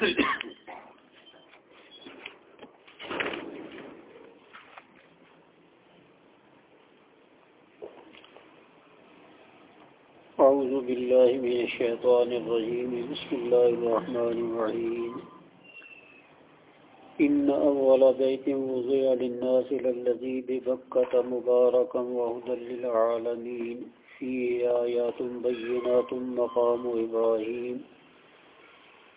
أعوذ بالله من الشيطان الرجيم. بسم الله الرحمن الرحيم. إن أول بيت وضع للناس للذي ببكة مباركا وهدى للعالمين. فيه آيات بينات مقام إبراهيم.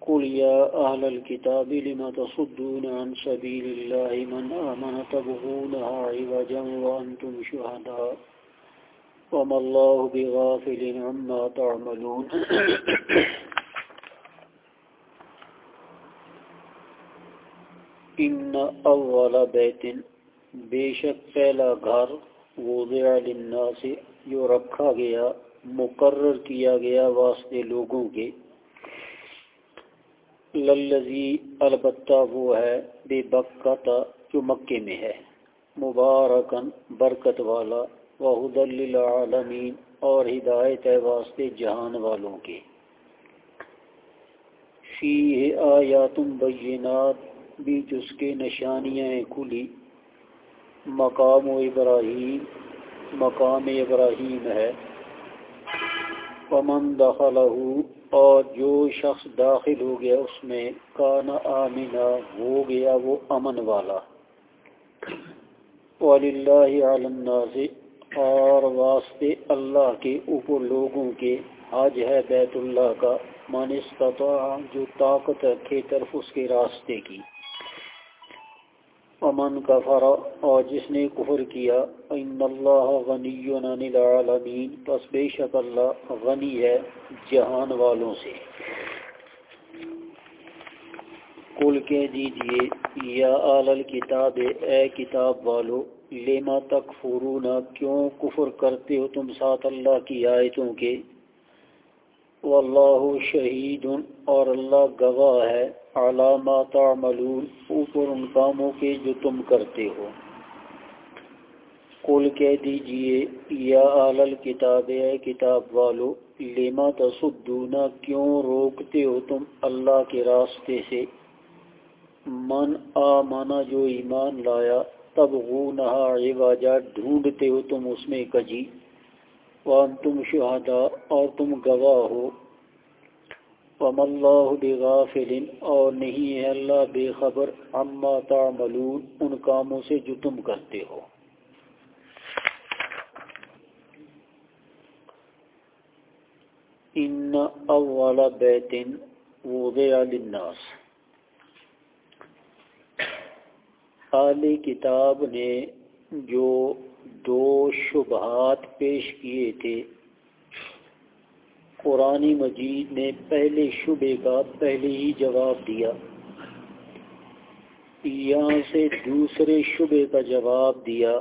قل يا أهل الكتاب لم تصدون عن سبيل الله من آمن تبغونها عوجا وأنتم شهداء وما الله بغافل عما تعملون ان اول بیت بے شک پہلا گھر وضع للناس جو رکھا گیا، مقرر کیا گیا واسطے لوگوں کے للذی البتہ وہ ہے بے بکتا جو مکے میں ہے۔ مبارکن برکت والا وحد للعالمین اور ہدایت ہے واسطے جہان والوں کے۔ فی آیات بینات، بیچ اس کے نشانیاں کھلی۔ مقام و ابراہیم، مقام ابراہیم ہے۔ پمن دخلہ اور جو شخص داخل ہو گیا اس میں کانا آمینہ ہو گیا وہ امن والا۔ وَلِلَّهِ عالم ناز اور واسطے اللہ کے اوپر لوگوں کے حج ہے بیت اللہ کا۔ من جو طاقت رکھے طرف اس کے راستے کی۔ امن کا فرا اور جس نے کفر کیا ان اللہ غنی العالمین پس بے شک اللہ غنی ہے جہان والوں سے۔ کل کہہ دیجیے، یا آل الکتاب اے کتاب والو لیما تک کیوں کفر کرتے ہو تم ساتھ اللہ کی آیتوں کے؟ واللہ شہید اور اللہ گواہ ہے علامات تعملون، اوپر ان کاموں کے جو تم کرتے ہو۔ قل کہہ دیجیے، یا آل الکتاب، اے کتاب والو، لما تصدونا کیوں روکتے ہو تم اللہ کے راستے سے؟ من آمانا جو ایمان لایا تب غونہا عواجہ ڈھونڈتے ہو تم اس میں کجی۔ وان تم شہدا اور تم گواہ ہو۔ وم اللہ بغافل اور نہیں ہے اللہ بے خبر عما تعملون، ان کاموں سے جو تم کرتے ہو۔ ان اول بیت وضع للناس۔ آل کتاب نے جو دو شبہات پیش کیے تھے۔ قرآن مجید نے پہلے شبے کا پہلے ہی جواب دیا۔ یہاں سے دوسرے شبے کا جواب دیا۔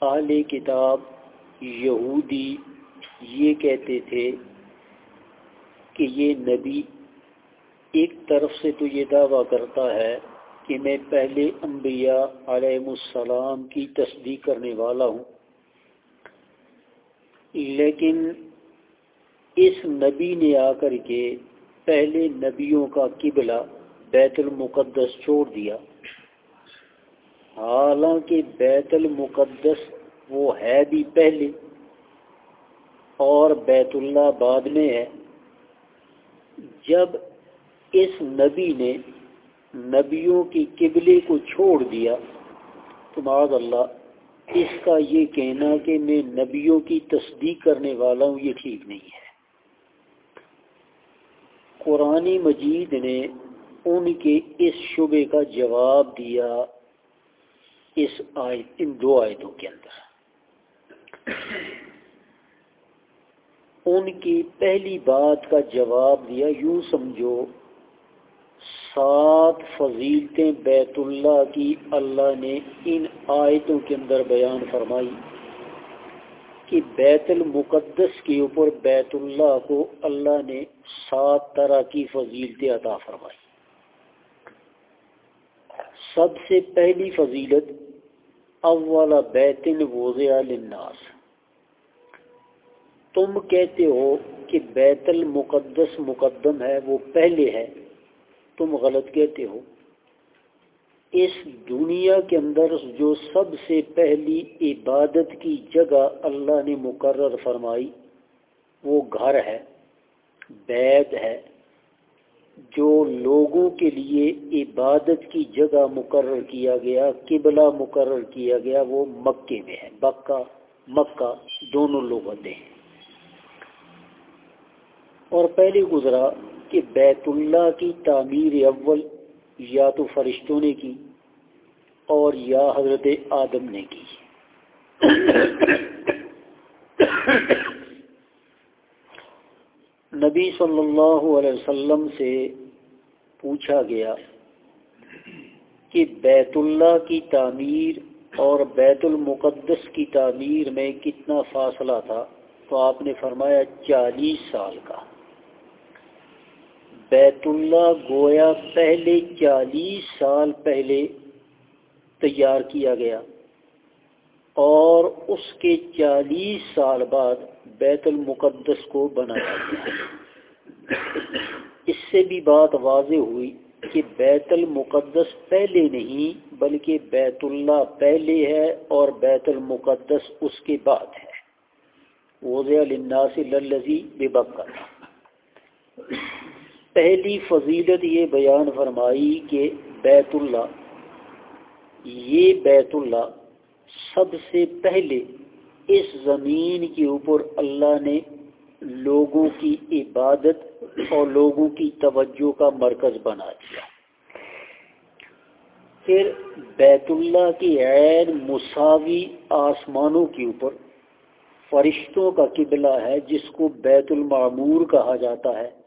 اعلی کتاب یہودی یہ کہتے تھے کہ یہ نبی ایک طرف سے تو یہ دعویٰ کرتا ہے کہ میں پہلے انبیاء علیہ السلام کی تصدیق کرنے والا ہوں۔ لیکن اس نبی نے آ کر کے پہلے نبیوں کا قبلہ بیت المقدس چھوڑ دیا۔ حالانکہ بیت المقدس وہ ہے بھی پہلے اور بیت اللہ بعد میں ہے۔ جب اس نبی نے نبیوں کی قبلے کو چھوڑ دیا تو معاذ اللہ، اس کا یہ کہنا کہ میں نبیوں کی تصدیق کرنے والا ہوں، یہ ٹھیک نہیں ہے۔ قرآن مجید نے ان کے اس شبے کا جواب دیا اس آیت، ان دو آیتوں کے اندر۔ ان کی پہلی بات کا جواب دیا، یوں سمجھو سات فضیلتیں بیت اللہ کی اللہ نے ان آیتوں کے اندر بیان فرمائی کہ بیت المقدس کے اوپر بیت اللہ کو اللہ نے سات طرح کی فضیلتیں عطا فرمائی۔ سب سے پہلی فضیلت، اول بیت وضع للناس۔ تم کہتے ہو کہ بیت المقدس مقدم ہے، وہ پہلے ہے۔ تم غلط کہتے ہو۔ اس دنیا کے اندر جو سب سے پہلی عبادت کی جگہ اللہ نے مقرر فرمائی، وہ گھر ہے، بیت ہے۔ جو لوگوں کے لیے عبادت کی جگہ مقرر کیا گیا، قبلہ مقرر کیا گیا، وہ مکے میں ہے۔ بکہ مکہ دونوں لوگ ہیں۔ اور پہلے گزرا کہ بیت اللہ کی تعمیر اول یا تو فرشتوں نے کی اور یا حضرت آدم نے کی۔ نبی صلی اللہ علیہ وسلم سے پوچھا گیا کہ بیت اللہ کی تعمیر اور بیت المقدس کی تعمیر میں کتنا فاصلہ تھا؟ تو آپ نے فرمایا چالیس سال کا۔ بیت اللہ گویا پہلے چالیس سال پہلے تیار کیا گیا اور اس کے چالیس سال بعد بیت المقدس کو بنایا گیا۔ اس سے بھی بات واضح ہوئی کہ بیت المقدس پہلے نہیں بلکہ بیت اللہ پہلے ہے اور بیت المقدس اس کے بعد ہے۔ وضع للناس للذی ببکر پہلی فضیلت یہ بیان فرمائی کہ بیت اللہ، یہ بیت اللہ سب سے پہلے اس زمین کے اوپر اللہ نے لوگوں کی عبادت اور لوگوں کی توجہ کا مرکز بنا دیا۔ پھر بیت اللہ کی عین مساوی آسمانوں کے اوپر فرشتوں کا قبلہ ہے، جس کو بیت المعمور کہا جاتا ہے۔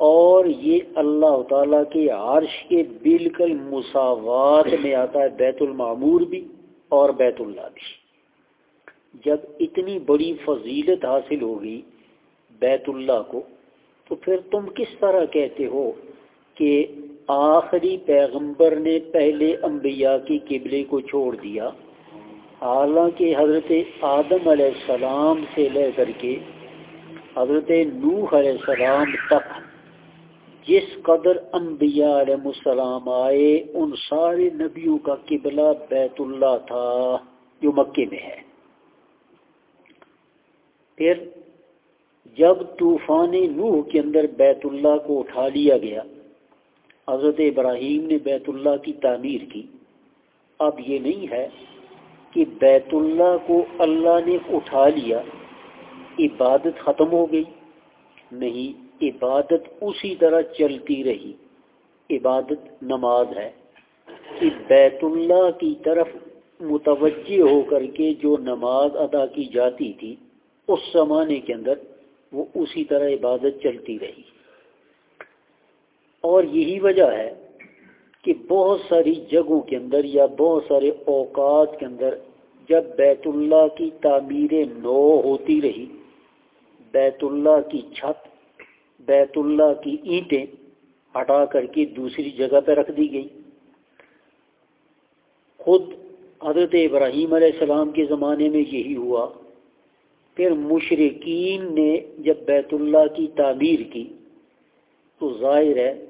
اور یہ اللہ تعالیٰ کے عرش کے بالکل مساوات میں آتا ہے، بیت المعمور بھی اور بیت اللہ بھی۔ جب اتنی بڑی فضیلت حاصل ہوگی بیت اللہ کو، تو پھر تم کس طرح کہتے ہو کہ آخری پیغمبر نے پہلے انبیاء کی قبلے کو چھوڑ دیا؟ حالانکہ حضرت آدم علیہ السلام سے لے کر کے حضرت نوح علیہ السلام تک جس قدر انبیاء علیہ السلام آئے، ان سارے نبیوں کا قبلہ بیت اللہ تھا جو مکے میں ہے۔ پھر جب طوفان نوح کے اندر بیت اللہ کو اٹھا لیا گیا، حضرت ابراہیم نے بیت اللہ کی تعمیر کی۔ اب یہ نہیں ہے کہ بیت اللہ کو اللہ نے اٹھا لیا، عبادت ختم ہو گئی، نہیں۔ عبادت اسی طرح چلتی رہی۔ عبادت نماز ہے۔ کہ بیت اللہ کی طرف متوجہ ہو کر کے جو نماز ادا کی جاتی تھی، اس زمانے کے اندر وہ اسی طرح عبادت چلتی رہی۔ اور یہی وجہ ہے کہ بہت ساری جگہوں کے اندر یا بہت سارے اوقات کے اندر جب بیت اللہ کی تعمیریں نو ہوتی رہی، بیت اللہ کی چھت بیت اللہ کی اینٹیں ہٹا کر کے دوسری جگہ پہ رکھ دی گئی خود حضرت ابراہیم علیہ السلام کے زمانے میں یہی ہوا۔ پھر مشرقین نے جب بیت اللہ کی تعمیر کی، تو ظاہر ہے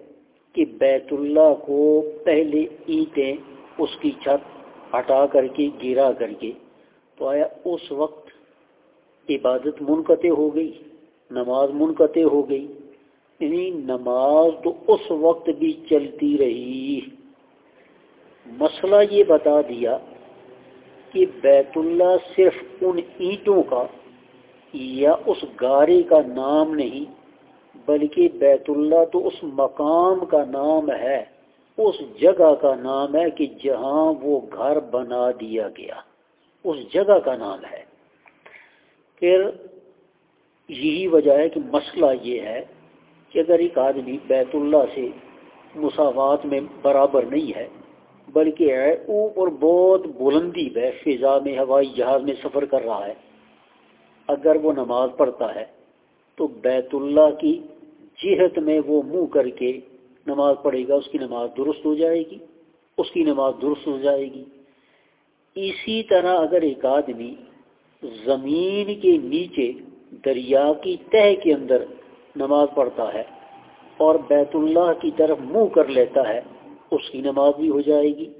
کہ بیت اللہ کو پہلے اینٹیں اس کی چھت ہٹا کر کے گرا کر کے، تو آیا اس وقت عبادت منقطع ہو گئی، نماز منقطع ہو گئی۔ یعنی نماز تو اس وقت بھی چلتی رہی۔ مسئلہ یہ بتا دیا کہ بیت اللہ صرف ان اینٹوں کا یا اس گارے کا نام نہیں، بلکہ بیت اللہ تو اس مقام کا نام ہے، اس جگہ کا نام ہے کہ جہاں وہ گھر بنا دیا گیا۔ اس جگہ کا نام ہے۔ پھر یہی وجہ ہے کہ مسئلہ یہ ہے کہ اگر ایک آدمی بیت اللہ سے مساوات میں برابر نہیں ہے، بلکہ ہے اوپر بہت بلندی ہے فضا میں، ہوائی جہاز میں سفر کر رہا ہے، اگر وہ نماز پڑھتا ہے تو بیت اللہ کی جہت میں وہ منہ کر کے نماز پڑھے گا، اس کی نماز درست ہو جائے گی، اس کی نماز درست ہو جائے گی۔ اسی طرح اگر ایک آدمی زمین کے نیچے دریا کی تہ کے اندر نماز پڑھتا ہے اور بیت اللہ کی طرف منہ کر لیتا ہے، اس کی نماز بھی ہو جائے گی۔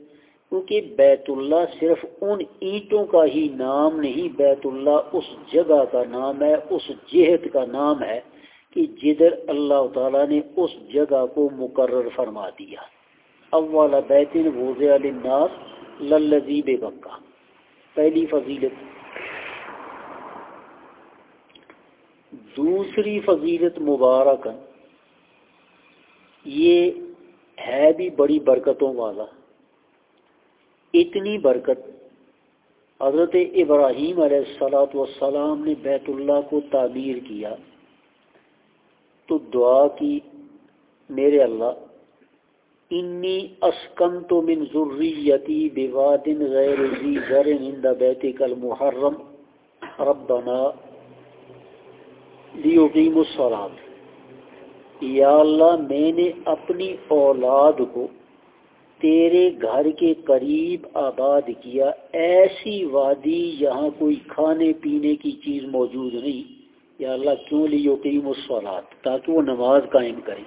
کیونکہ بیت اللہ صرف ان اینٹوں کا ہی نام نہیں، بیت اللہ اس جگہ کا نام ہے، اس جہت کا نام ہے کہ جدھر اللہ تعالیٰ نے اس جگہ کو مقرر فرما دیا۔ اول بیت للناس للذیب بکا پہلی فضیلت دوسری فضیلت مبارک یہ ہے بھی بڑی برکتوں والا۔ اتنی برکت۔ حضرت ابراہیم علیہ السلاۃ والسلام نے بیت اللہ کو تعمیر کیا۔ تو دعا کی، میرے اللہ، انی اسکن تو من ضروریتی بوادن غیر زر عند بیتک المحرم۔ ربنا لیقیم الصلاة۔ یا اللہ، میں نے اپنی اولاد کو تیرے گھر کے قریب آباد کیا۔ ایسی وادی یہاں کوئی کھانے پینے کی چیز موجود نہیں۔ یا اللہ، کیوں لی یقین تاکہ وہ نماز قائم کرے۔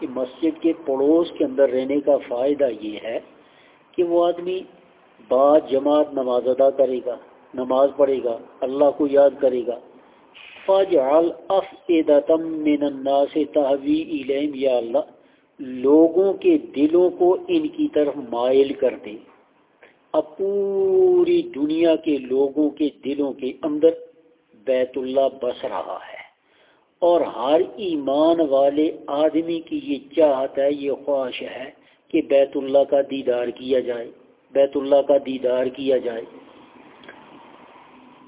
کہ مسجد کے پڑوس کے اندر رہنے کا فائدہ یہ ہے کہ وہ آدمی بعد جماعت نماز ادا کرے گا، نماز پڑھے گا، اللہ کو یاد کرے گا۔ فجعل افئدتم من الناس تحوی الہم یا اللہ، لوگوں کے دلوں کو ان کی طرف مائل کر دے۔ اب پوری دنیا کے لوگوں کے دلوں کے اندر بیت اللہ بس رہا ہے۔ اور ہر ایمان والے آدمی کی یہ چاہت ہے، یہ خواہش ہے کہ بیت اللہ کا دیدار کیا جائے۔ بیت اللہ کا دیدار کیا جائے۔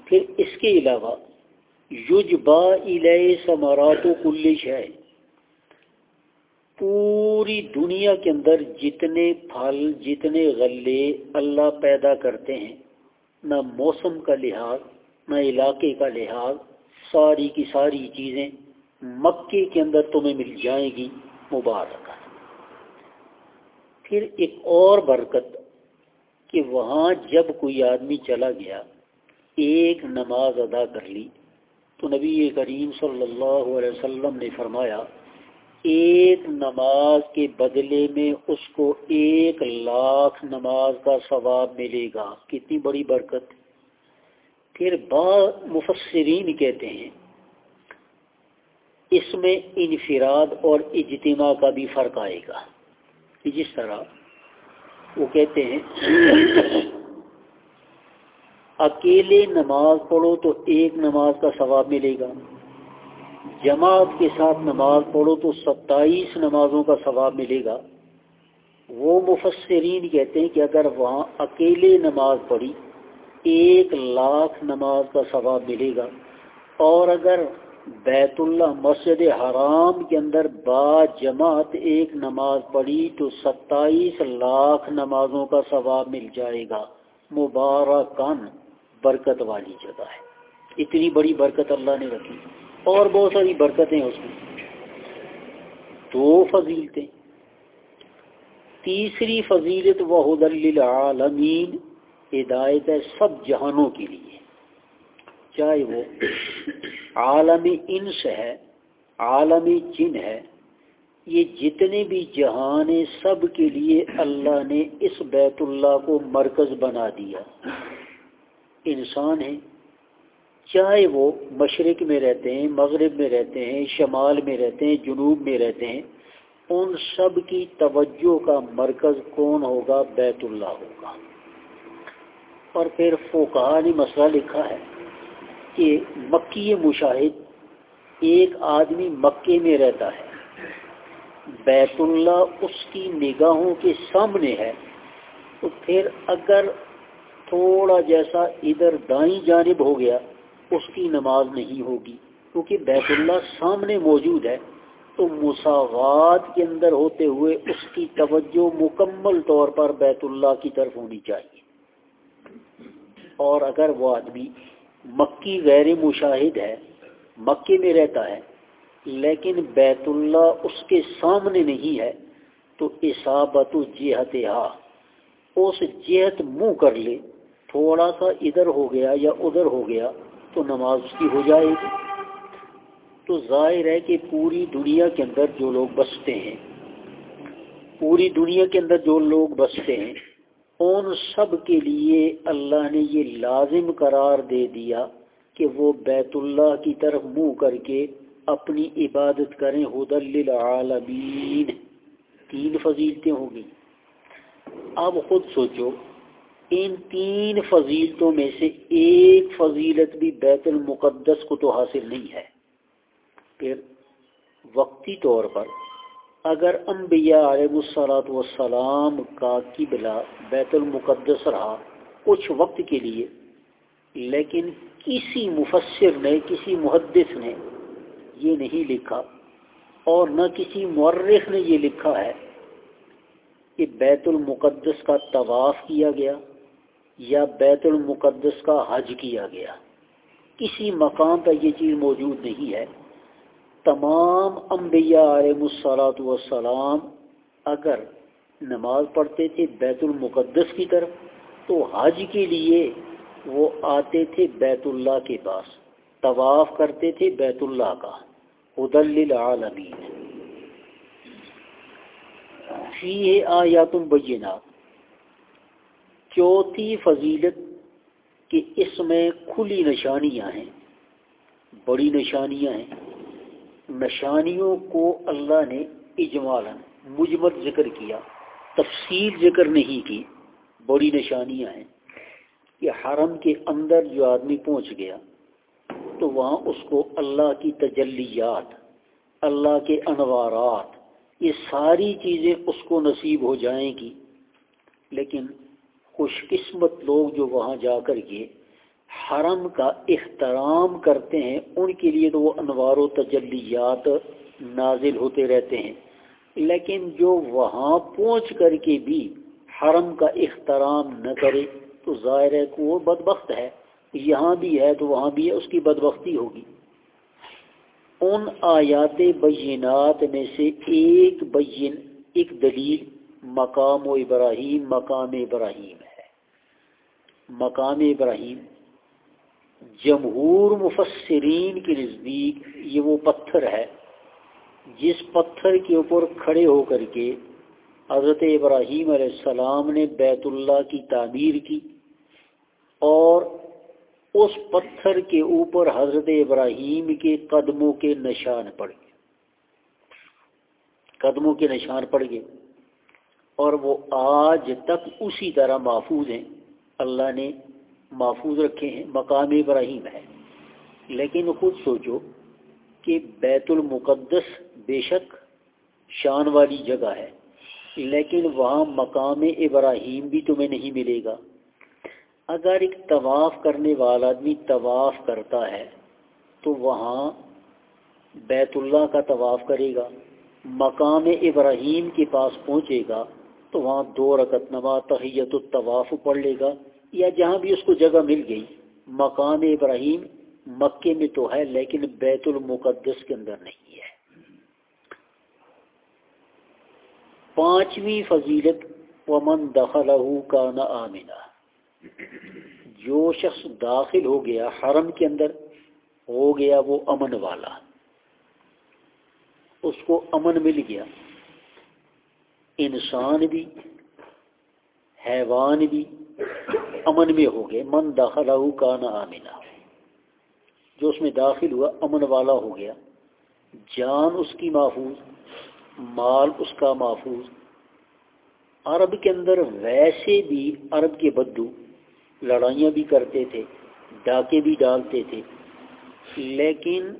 پھر اس کے علاوہ یجبا الیہ سمارات و کلش ہے پوری دنیا کے اندر جتنے پھل، جتنے غلے اللہ پیدا کرتے ہیں، نہ موسم کا لحاظ، نہ علاقے کا لحاظ، ساری کی ساری چیزیں مکے کے اندر تمہیں مل جائیں گی مبارک پھر ایک اور برکت کہ وہاں جب کوئی آدمی چلا گیا، ایک نماز ادا کر لی تو نبی کریم صلی اللہ علیہ وسلم نے فرمایا، ایک نماز کے بدلے میں اس کو ایک لاکھ نماز کا ثواب ملے گا۔ کتنی بڑی برکت۔ پھر بعض مفسرین کہتے ہیں، اس میں انفراد اور اجتماع کا بھی فرق آئے گا۔ جس طرح وہ کہتے ہیں اکیلے نماز پڑھو تو ایک نماز کا ثواب ملے گا۔ جماعت کے ساتھ نماز پڑھو تو ستائیس نمازوں کا ثواب ملے گا۔ وہ مفسرین کہتے ہیں کہ اگر وہاں اکیلے نماز پڑھی، ایک لاکھ نماز کا ثواب ملے گا۔ اور اگر بیت اللہ مسجد حرام کے اندر با جماعت ایک نماز پڑھی تو ستائیس لاکھ نمازوں کا ثواب مل جائے گا۔ مبارکن برکت والی جگہ ہے۔ اتنی بڑی برکت اللہ نے رکھی۔ اور بہت ساری برکتیں اس میں۔ دو فضیلتیں۔ تیسری فضیلت وحد للعالمین ہدایت ہے سب جہانوں کے لیے۔ چاہے وہ عالم انس ہے عالمی جن ہے، یہ جتنے بھی جہان سب کے لیے اللہ نے اس بیت اللہ کو مرکز بنا دیا۔ انسان ہیں۔ چاہے وہ مشرق میں رہتے ہیں، مغرب میں رہتے ہیں، شمال میں رہتے ہیں، جنوب میں رہتے ہیں، ان سب کی توجہ کا مرکز کون ہوگا؟ بیت اللہ ہوگا۔ اور پھر فوکہ نے مسئلہ لکھا ہے کہ مکی مشاہد ایک آدمی مکے میں رہتا ہے۔ بیت اللہ اس کی نگاہوں کے سامنے ہے۔ تو پھر اگر تھوڑا جیسا ادھر دائیں جانب ہو گیا، اس کی نماز نہیں ہوگی۔ کیونکہ بیت اللہ سامنے موجود ہے، تو مساوات کے اندر ہوتے ہوئے اس کی توجہ مکمل طور پر بیت اللہ کی طرف ہونی چاہیے۔ اور اگر وہ آدمی مکی غیر مشاہد ہے مکے میں رہتا ہے، لیکن بیت اللہ اس کے سامنے نہیں ہے، تو اصابت جہت ہا اس جہت منہ کر لے۔ تھوڑا سا ادھر ہو گیا یا ادھر ہو گیا تو نماز اس کی ہو جائے گی۔ تو ظاہر ہے کہ پوری دنیا کے اندر جو لوگ بستے ہیں، پوری دنیا کے اندر جو لوگ بستے ہیں، ان سب کے لیے اللہ نے یہ لازم قرار دے دیا کہ وہ بیت اللہ کی طرف منہ کر کے اپنی عبادت کریں۔ حدل للعالمین۔ تین فضیلتیں ہوں گی۔ اب خود سوچو ان تین فضیلتوں میں سے ایک فضیلت بھی بیت المقدس کو تو حاصل نہیں ہے۔ پھر وقتی طور پر اگر انبیاء علیہ السلاۃ والسلام کا قبلہ بیت المقدس رہا کچھ وقت کے لیے، لیکن کسی مفسر نے، کسی محدث نے یہ نہیں لکھا اور نہ کسی مورخ نے یہ لکھا ہے کہ بیت المقدس کا طواف کیا گیا۔ یا بیت المقدس کا حج کیا گیا۔ کسی مقام پر یہ چیز موجود نہیں ہے۔ تمام انبیاء علیہ السلاۃ والسلام اگر نماز پڑھتے تھے بیت المقدس کی طرف، تو حج کے لیے وہ آتے تھے بیت اللہ کے پاس۔ طواف کرتے تھے بیت اللہ کا۔ حدل للعالمین۔ فی آیات بینات۔ چوتھی فضیلت کہ اس میں کھلی نشانیاں ہیں، بڑی نشانیاں ہیں۔ نشانیوں کو اللہ نے اجمالا مجمت ذکر کیا، تفصیل ذکر نہیں کی، بڑی نشانیاں ہیں۔ کہ حرم کے اندر جو آدمی پہنچ گیا، تو وہاں اس کو اللہ کی تجلیات، اللہ کے انوارات، یہ ساری چیزیں اس کو نصیب ہو جائیں گی۔ لیکن خوش قسمت لوگ جو وہاں جا کر کے حرم کا احترام کرتے ہیں، ان کے لیے تو وہ انوار و تجلیات نازل ہوتے رہتے ہیں۔ لیکن جو وہاں پہنچ کر کے بھی حرم کا احترام نہ کرے، تو ظاہر ہے کہ وہ بدبخت ہے۔ یہاں بھی ہے تو وہاں بھی ہے، اس کی بدبختی ہوگی۔ ان آیات بینات میں سے ایک بین، ایک دلیل، مقام و ابراہیم، مقام ابراہیم۔ ہے مقام ابراہیم، جمہور مفسرین کے نزدیک یہ وہ پتھر ہے، جس پتھر کے اوپر کھڑے ہو کر کے حضرت ابراہیم علیہ السلام نے بیت اللہ کی تعمیر کی اور اس پتھر کے اوپر حضرت ابراہیم کے قدموں کے نشان پڑ گئے۔ قدموں کے نشان پڑ گئے اور وہ آج تک اسی طرح محفوظ ہیں۔ اللہ نے محفوظ رکھے ہیں، مقام ابراہیم ہے۔ لیکن خود سوچو کہ بیت المقدس بے شک شان والی جگہ ہے، لیکن وہاں مقام ابراہیم بھی تمہیں نہیں ملے گا۔ اگر ایک طواف کرنے والا آدمی طواف کرتا ہے، تو وہاں بیت اللہ کا طواف کرے گا، مقام ابراہیم کے پاس پہنچے گا۔ تو وہاں دو رکت نما تحیت الطواف پڑھ لے گا، یا جہاں بھی اس کو جگہ مل گئی۔ مقام ابراہیم مکے میں تو ہے، لیکن بیت المقدس کے اندر نہیں ہے۔ پانچویں فضیلت، ومن دخل کا نہ آمینہ جو شخص داخل ہو گیا حرم کے اندر، ہو گیا وہ امن والا۔ اس کو امن مل گیا۔ انسان بھی، حیوان بھی امن میں ہو گئے۔ من داخلہ کا نہ آمینہ جو اس میں داخل ہوا، امن والا ہو گیا۔ جان اس کی محفوظ، مال اس کا محفوظ۔ عرب کے اندر ویسے بھی عرب کے بدو لڑائیاں بھی کرتے تھے، ڈاکے بھی ڈالتے تھے۔ لیکن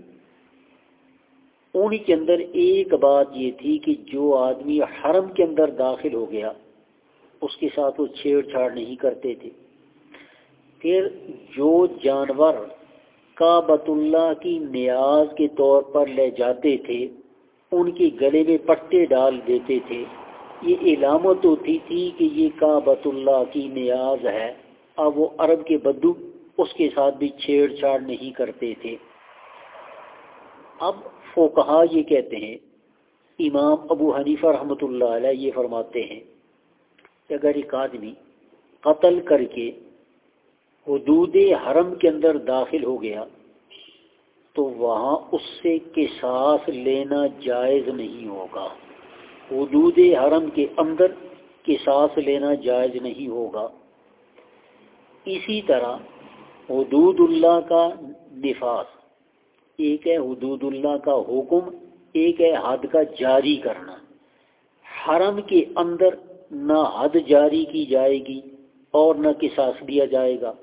ان کے اندر ایک بات یہ تھی کہ جو آدمی حرم کے اندر داخل ہو گیا، اس کے ساتھ وہ چھیڑ چھاڑ نہیں کرتے تھے۔ پھر جو جانور کابت اللہ کی نیاز کے طور پر لے جاتے تھے، ان کے گلے میں پٹے ڈال دیتے تھے۔ یہ علامت ہوتی تھی کہ یہ کعبۃ اللہ کی نیاز ہے۔ اب وہ عرب کے بدو اس کے ساتھ بھی چھیڑ چھاڑ نہیں کرتے تھے۔ اب فوکہ یہ کہتے ہیں، امام ابو حنیفہ رحمۃ اللہ علیہ یہ فرماتے ہیں کہ اگر ایک آدمی قتل کر کے حدود حرم کے اندر داخل ہو گیا تو وہاں اس سے قصاص لینا جائز نہیں ہوگا۔ حدود حرم کے اندر قصاص لینا جائز نہیں ہوگا۔ اسی طرح حدود اللہ کا نفاذ ایک ہے حدود اللہ کا حکم، ایک ہے حد کا جاری کرنا۔ حرم کے اندر نہ حد جاری کی جائے گی اور نہ قصاص دیا جائے گا،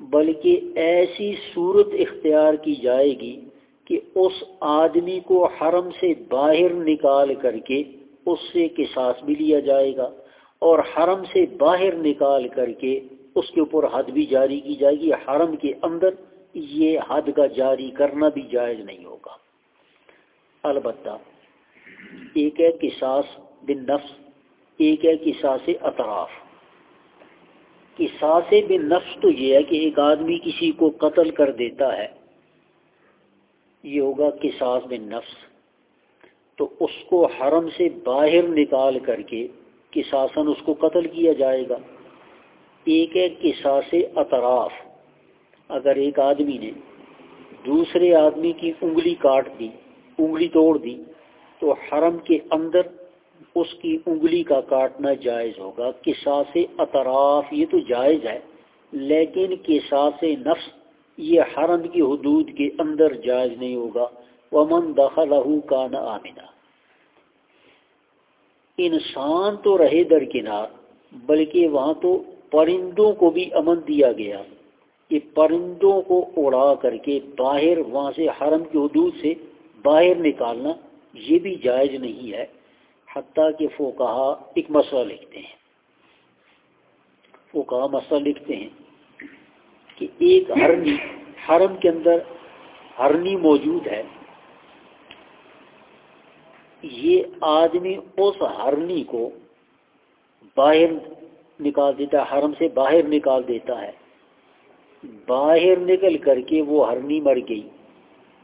بلکہ ایسی صورت اختیار کی جائے گی کہ اس آدمی کو حرم سے باہر نکال کر کے اس سے قصاص بھی لیا جائے گا اور حرم سے باہر نکال کر کے اس کے اوپر حد بھی جاری کی جائے گی۔ حرم کے اندر یہ حد کا جاری کرنا بھی جائز نہیں ہوگا۔ البتہ ایک ہے قصاص بن نفس ایک ہے قصاص اطراف۔ قصاص بن نفس تو یہ ہے کہ ایک آدمی کسی کو قتل کر دیتا ہے، یہ ہوگا قصاص بن نفس تو اس کو حرم سے باہر نکال کر کے کساسن اس کو قتل کیا جائے گا۔ ایک ہے قصاص اطراف۔ اگر ایک آدمی نے دوسرے آدمی کی انگلی کاٹ دی، انگلی توڑ دی، تو حرم کے اندر اس کی انگلی کا کاٹنا جائز ہوگا۔ قصاص اطراف، یہ تو جائز ہے، لیکن قصاص نفس، یہ حرم کی حدود کے اندر جائز نہیں ہوگا۔ ومن دخلہ کا نہ آمنا۔ انسان تو رہے درکنار بلکہ وہاں تو پرندوں کو بھی امن دیا گیا۔ کہ پرندوں کو اڑا کر کے باہر وہاں سے حرم کی حدود سے باہر نکالنا یہ بھی جائز نہیں ہے۔ حتیٰ کہ وہ کہا ایک مسئلہ لکھتے ہیں۔ وہ کہا مسئلہ لکھتے ہیں کہ ایک ہرنی، حرم کے اندر ہرنی موجود ہے۔ یہ آدمی اس ہرنی کو باہر نکال دیتا ہے، حرم سے باہر نکال دیتا ہے۔ باہر نکل کر کے وہ ہرنی مر گئی۔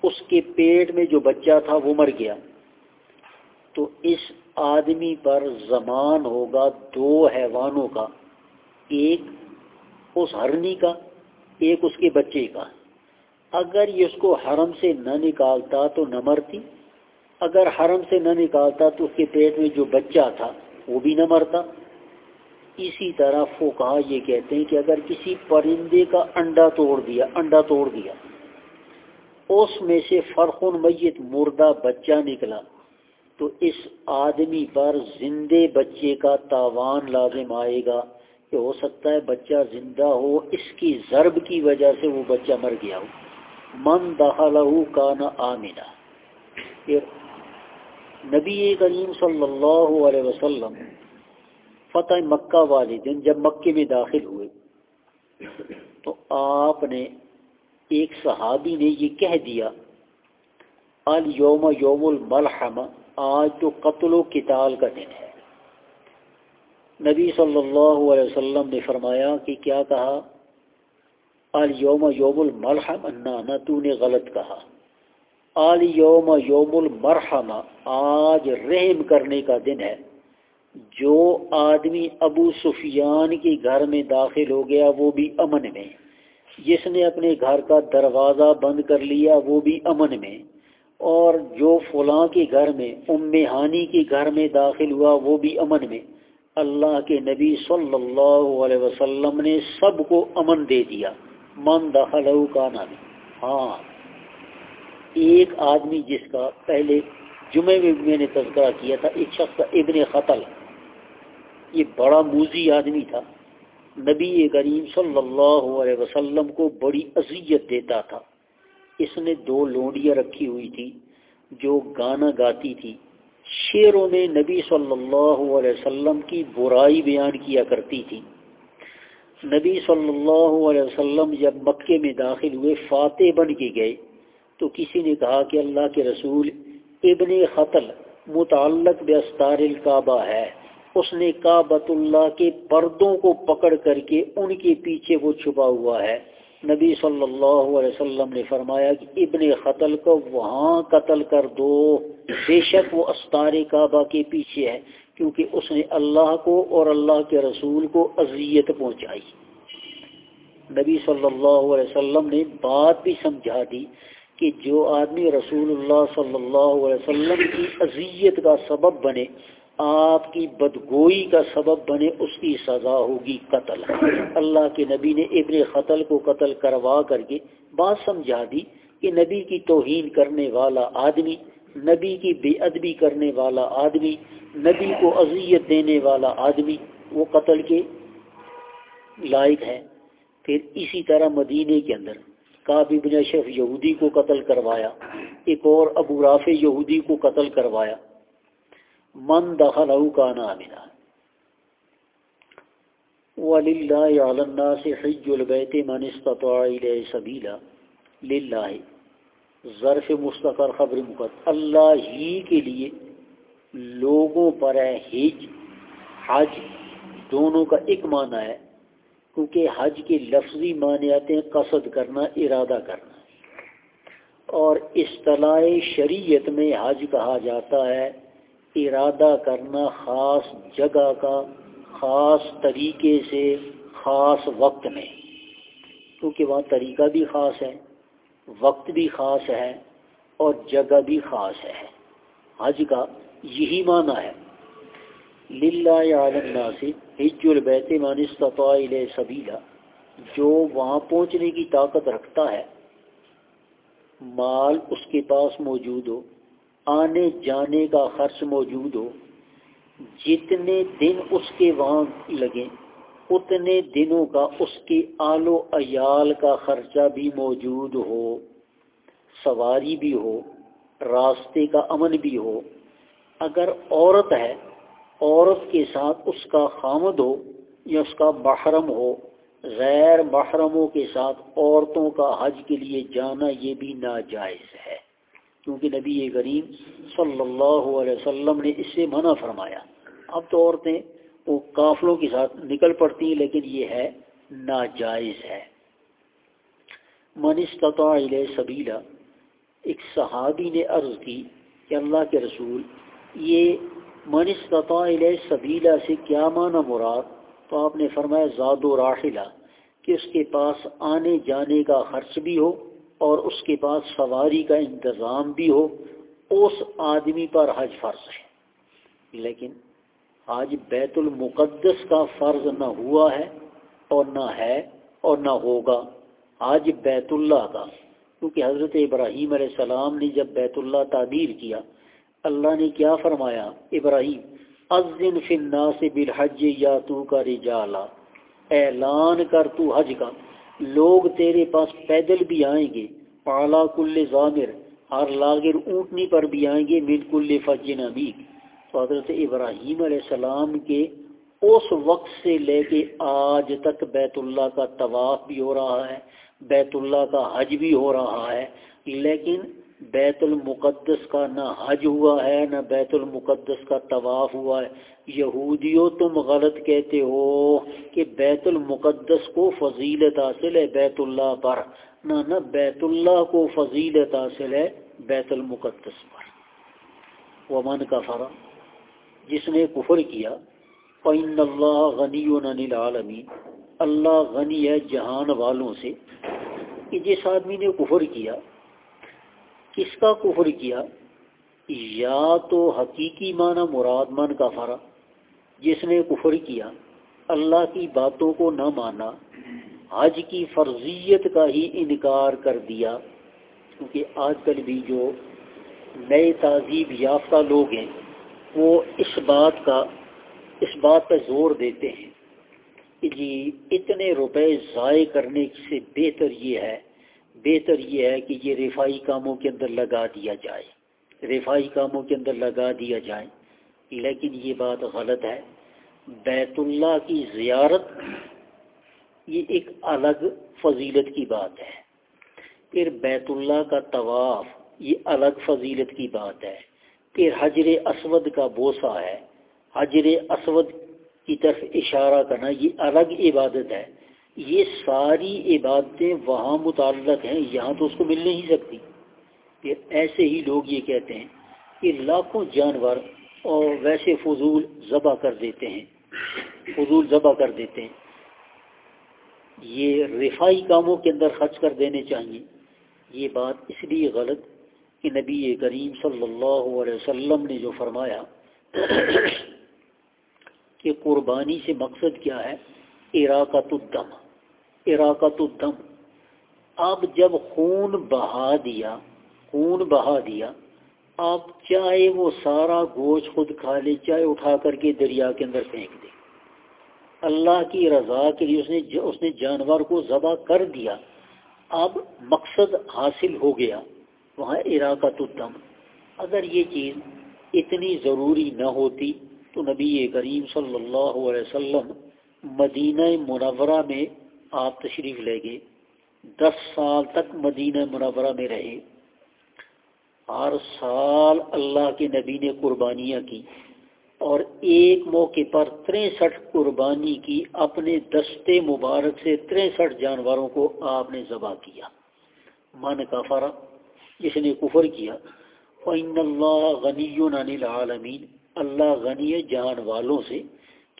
اس کے پیٹ میں جو بچہ تھا وہ مر گیا۔ تو اس آدمی پر زمان ہوگا دو حیوانوں کا۔ ایک اس ہرنی کا، ایک اس کے بچے کا۔ اگر یہ اس کو حرم سے نہ نکالتا تو نہ مرتی۔ اگر حرم سے نہ نکالتا تو اس کے پیٹ میں جو بچہ تھا وہ بھی نہ مرتا۔ اسی طرح فوکا یہ کہتے ہیں کہ اگر کسی پرندے کا انڈا توڑ دیا، انڈا توڑ دیا، اس میں سے فرخن میت مردہ بچہ نکلا، تو اس آدمی پر زندے بچے کا تاوان لازم آئے گا کہ ہو سکتا ہے بچہ زندہ ہو، اس کی ضرب کی وجہ سے وہ بچہ مر گیا ہو۔ من دخلہ کا نہ آمنا نبی کریم صلی اللہ علیہ وسلم فتح مکہ والے دن جب مکے میں داخل ہوئے، تو آپ نے ایک صحابی نے یہ کہہ دیا الوم یوم الملحمہ آج تو قتل و قتال کا دن ہے۔ نبی صلی اللہ علیہ وسلم نے فرمایا کہ کیا کہا؟ الوم یوم الملحم انا تو نے غلط کہا۔ آل یوم یوم المرحمہ آج رحم کرنے کا دن ہے۔ جو آدمی ابو سفیان کے گھر میں داخل ہو گیا، وہ بھی امن میں۔ جس نے اپنے گھر کا دروازہ بند کر لیا، وہ بھی امن میں۔ اور جو فلاں کے گھر میں، ام ہانی کے گھر میں داخل ہوا، وہ بھی امن میں۔ اللہ کے نبی صلی اللہ علیہ وسلم نے سب کو امن دے دیا۔ من دخل کا نبی ہاں۔ ایک آدمی جس کا پہلے جمعے میں میں نے تذکرہ کیا تھا، ایک شخص کا ابن قتل یہ بڑا موزی آدمی تھا۔ نبی کریم صلی اللہ علیہ وسلم کو بڑی اذیت دیتا تھا۔ اس نے دو لونڈیاں رکھی ہوئی تھی جو گانا گاتی تھی۔ شیروں میں نبی صلی اللہ علیہ وسلم کی برائی بیان کیا کرتی تھی۔ نبی صلی اللہ علیہ وسلم جب مکے میں داخل ہوئے، فاتح بن کے گئے، تو کسی نے کہا کہ اللہ کے رسول ابن خطل متعلق بستار الکعبہ ہے۔ اس نے کعبۃ اللہ کے پردوں کو پکڑ کر کے ان کے پیچھے وہ چھپا ہوا ہے۔ نبی صلی اللہ علیہ وسلم نے فرمایا کہ ابن قتل کو وہاں قتل کر دو۔ بے شک وہ استار کعبہ کے پیچھے ہے، کیونکہ اس نے اللہ کو اور اللہ کے رسول کو اذیت پہنچائی۔ نبی صلی اللہ علیہ وسلم نے بات بھی سمجھا دی کہ جو آدمی رسول اللہ صلی اللہ علیہ وسلم کی اذیت کا سبب بنے آپ کی بدگوئی کا سبب بنے اس کی سزا ہوگی قتل۔ اللہ کے نبی نے ابن قتل کو قتل کروا کر کے بات سمجھا دی کہ نبی کی توہین کرنے والا آدمی، نبی کی بے ادبی کرنے والا آدمی، نبی کو اذیت دینے والا آدمی وہ قتل کے لائق ہے۔ پھر اسی طرح مدینے کے اندر کاب ابن اشرف یہودی کو قتل کروایا، ایک اور ابو رافع یہودی کو قتل کروایا۔ من دخل کا نامنا وللہ علی الناس حج البیت من استطاع الیہ سبیلا. للہ. ظرف مستقر خبر مقد اللہ ہی کے لیے لوگوں پر ہے حج. حج دونوں کا ایک معنی ہے، کیونکہ حج کے لفظی معنی آتے ہیں قصد کرنا، ارادہ کرنا. اور اصطلاح شریعت میں حج کہا جاتا ہے ارادہ کرنا خاص جگہ کا، خاص طریقے سے، خاص وقت میں۔ کیونکہ وہاں طریقہ بھی خاص ہے، وقت بھی خاص ہے اور جگہ بھی خاص ہے۔ حج کا یہی معنی ہے۔ للہ عالم ناصر حج البیت مانستطاع علیہ سبیلا۔ جو وہاں پہنچنے کی طاقت رکھتا ہے، مال اس کے پاس موجود ہو۔ آنے جانے کا خرچ موجود ہو، جتنے دن اس کے وہاں لگیں، اتنے دنوں کا اس کے آل و عیال کا خرچہ بھی موجود ہو، سواری بھی ہو، راستے کا امن بھی ہو۔ اگر عورت ہے، عورت کے ساتھ اس کا خامد ہو یا اس کا محرم ہو، غیر محرموں کے ساتھ عورتوں کا حج کے لیے جانا یہ بھی ناجائز ہے۔ کیونکہ نبی کریم صلی اللہ علیہ وسلم نے اس سے منع فرمایا۔ اب تو عورتیں وہ قافلوں کے ساتھ نکل پڑتی ہیں، لیکن یہ ہے، ناجائز ہے۔ منستطاع علیہ سبیلا ایک صحابی نے عرض کی کہ اللہ کے رسول، یہ منستطاع علیہ سبیلا سے کیا معنی مراد؟ تو آپ نے فرمایا، زاد و راحلہ، کہ اس کے پاس آنے جانے کا خرچ بھی ہو اور اس کے پاس سواری کا انتظام بھی ہو، اس آدمی پر حج فرض ہے۔ لیکن آج بیت المقدس کا فرض نہ ہوا ہے اور نہ ہے اور نہ ہوگا آج بیت اللہ کا۔ کیونکہ حضرت ابراہیم علیہ السلام نے جب بیت اللہ تعبیر کیا، اللہ نے کیا فرمایا؟ ابراہیم ازن فنا سے بالحج یا تو کا رجالا، اعلان کر تو حج کا۔ لوگ تیرے پاس پیدل بھی آئیں گے پالا کل ضامر ہر لاغر اونٹنی پر بھی آئیں گے، من کل فجن عمیق تو حضرت ابراہیم علیہ السلام کے اس وقت سے لے کے آج تک بیت اللہ کا طواف بھی ہو رہا ہے، بیت اللہ کا حج بھی ہو رہا ہے، لیکن بیت المقدس کا نہ حج ہوا ہے، نہ بیت المقدس کا طواف ہوا ہے۔ یہودیوں تم غلط کہتے ہو کہ بیت المقدس کو فضیلت حاصل ہے بیت اللہ پر، نہ نہ بیت اللہ کو فضیلت حاصل ہے بیت المقدس پر۔ ومن کا فرا جس نے کفر کیا فعن اللہ غنی العالمین اللہ غنی ہے جہان والوں سے کہ جس آدمی نے کفر کیا کس کا کفر کیا؟ یا تو حقیقی معنی مراد من کا فرا جس نے کفر کیا، اللہ کی باتوں کو نہ مانا، حج کی فرضیت کا ہی انکار کر دیا۔ کیونکہ آج کل بھی جو نئے تہذیب یافتہ لوگ ہیں، وہ اس بات کا، اس بات پہ زور دیتے ہیں کہ جی اتنے روپے ضائع کرنے سے بہتر یہ ہے بہتر یہ ہے کہ یہ رفائی کاموں کے اندر لگا دیا جائے۔ رفائی کاموں کے اندر لگا دیا جائے۔ لیکن یہ بات غلط ہے۔ بیت اللہ کی زیارت یہ ایک الگ فضیلت کی بات ہے۔ پھر بیت اللہ کا طواف یہ الگ فضیلت کی بات ہے۔ پھر حجر اسود کا بوسا ہے۔ حجر اسود کی طرف اشارہ کرنا یہ الگ عبادت ہے۔ یہ ساری عبادتیں وہاں متعلق ہیں، یہاں تو اس کو مل نہیں سکتی۔ پھر ایسے ہی لوگ یہ کہتے ہیں کہ لاکھوں جانور اور ویسے فضول ذبح کر دیتے ہیں۔ فضول ذبح کر دیتے ہیں۔ یہ رفائی کاموں کے اندر خرچ کر دینے چاہیے۔ یہ بات اس لیے غلط کہ نبی کریم صلی اللہ علیہ وسلم نے جو فرمایا کہ قربانی سے مقصد کیا ہے؟ عراقت الدم۔ عراقت الدم۔ اب جب خون بہا دیا، خون بہا دیا، آپ چاہے وہ سارا گوشت خود کھا لے، چاہے اٹھا کر کے دریا کے اندر پھینک دے۔ اللہ کی رضا کے لیے اس نے اس نے جانور کو ذبح کر دیا۔ اب مقصد حاصل ہو گیا، وہاں عراقت الدم۔ اگر یہ چیز اتنی ضروری نہ ہوتی تو نبی کریم صلی اللہ علیہ وسلم مدینہ منورہ میں آپ تشریف لے گئے۔ دس سال تک مدینہ منورہ میں رہے۔ ہر سال اللہ کے نبی نے قربانیاں کی۔ اور ایک موقع پر تریسٹھ قربانی کی۔ اپنے دستے مبارک سے تریسٹھ جانوروں کو آپ نے ذبح کیا۔ من کا فرق جس نے کفر کیا۔ فعن اللہ غنی العالمین اللہ غنی جان والوں سے۔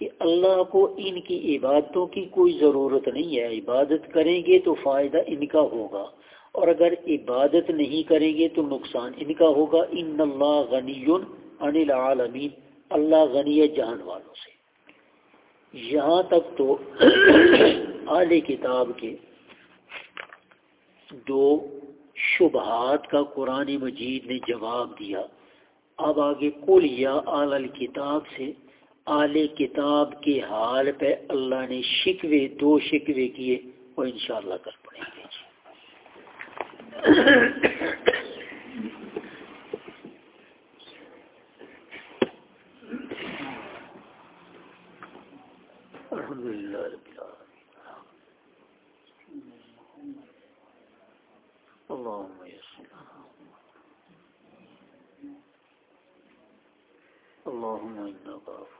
کہ اللہ کو ان کی عبادتوں کی کوئی ضرورت نہیں ہے۔ عبادت کریں گے تو فائدہ ان کا ہوگا۔ اور اگر عبادت نہیں کریں گے تو نقصان ان کا ہوگا۔ ان اللہ غنی عن العالمین۔ اللہ غنی جہان والوں سے۔ یہاں تک تو اعلی کتاب کے دو شبہات کا قرآن مجید نے جواب دیا۔ اب آگے کل یا اعلی کتاب سے اعلی کتاب کے حال پہ اللہ نے شکوے، دو شکوے کیے، وہ انشاءاللہ کر پڑیں گے۔ الحمد لله رب العالمين اللهم يسر اللهم انك عفو